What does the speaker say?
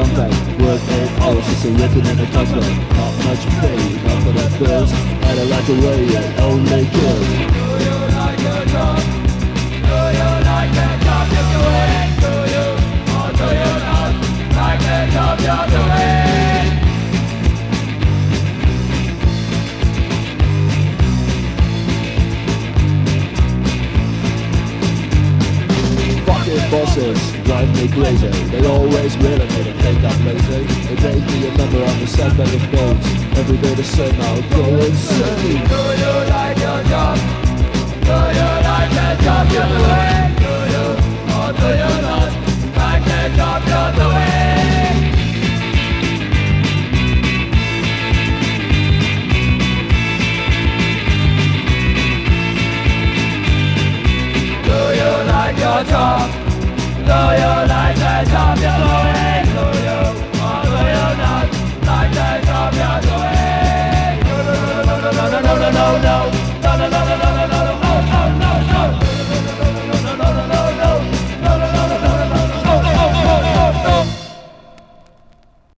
contact Work 8 hours is a written in a contract Not much pay, not for that bills And I like the way it only bosses drive me crazy. They always will and they don't take up lazy. They gave me a number on the side bag of notes. Every day the same, I'll go insane. Do you like your job? Do you like the job you're doing? Do you or do you not like the job you're doing? Do you like your job? eyes of your Lord.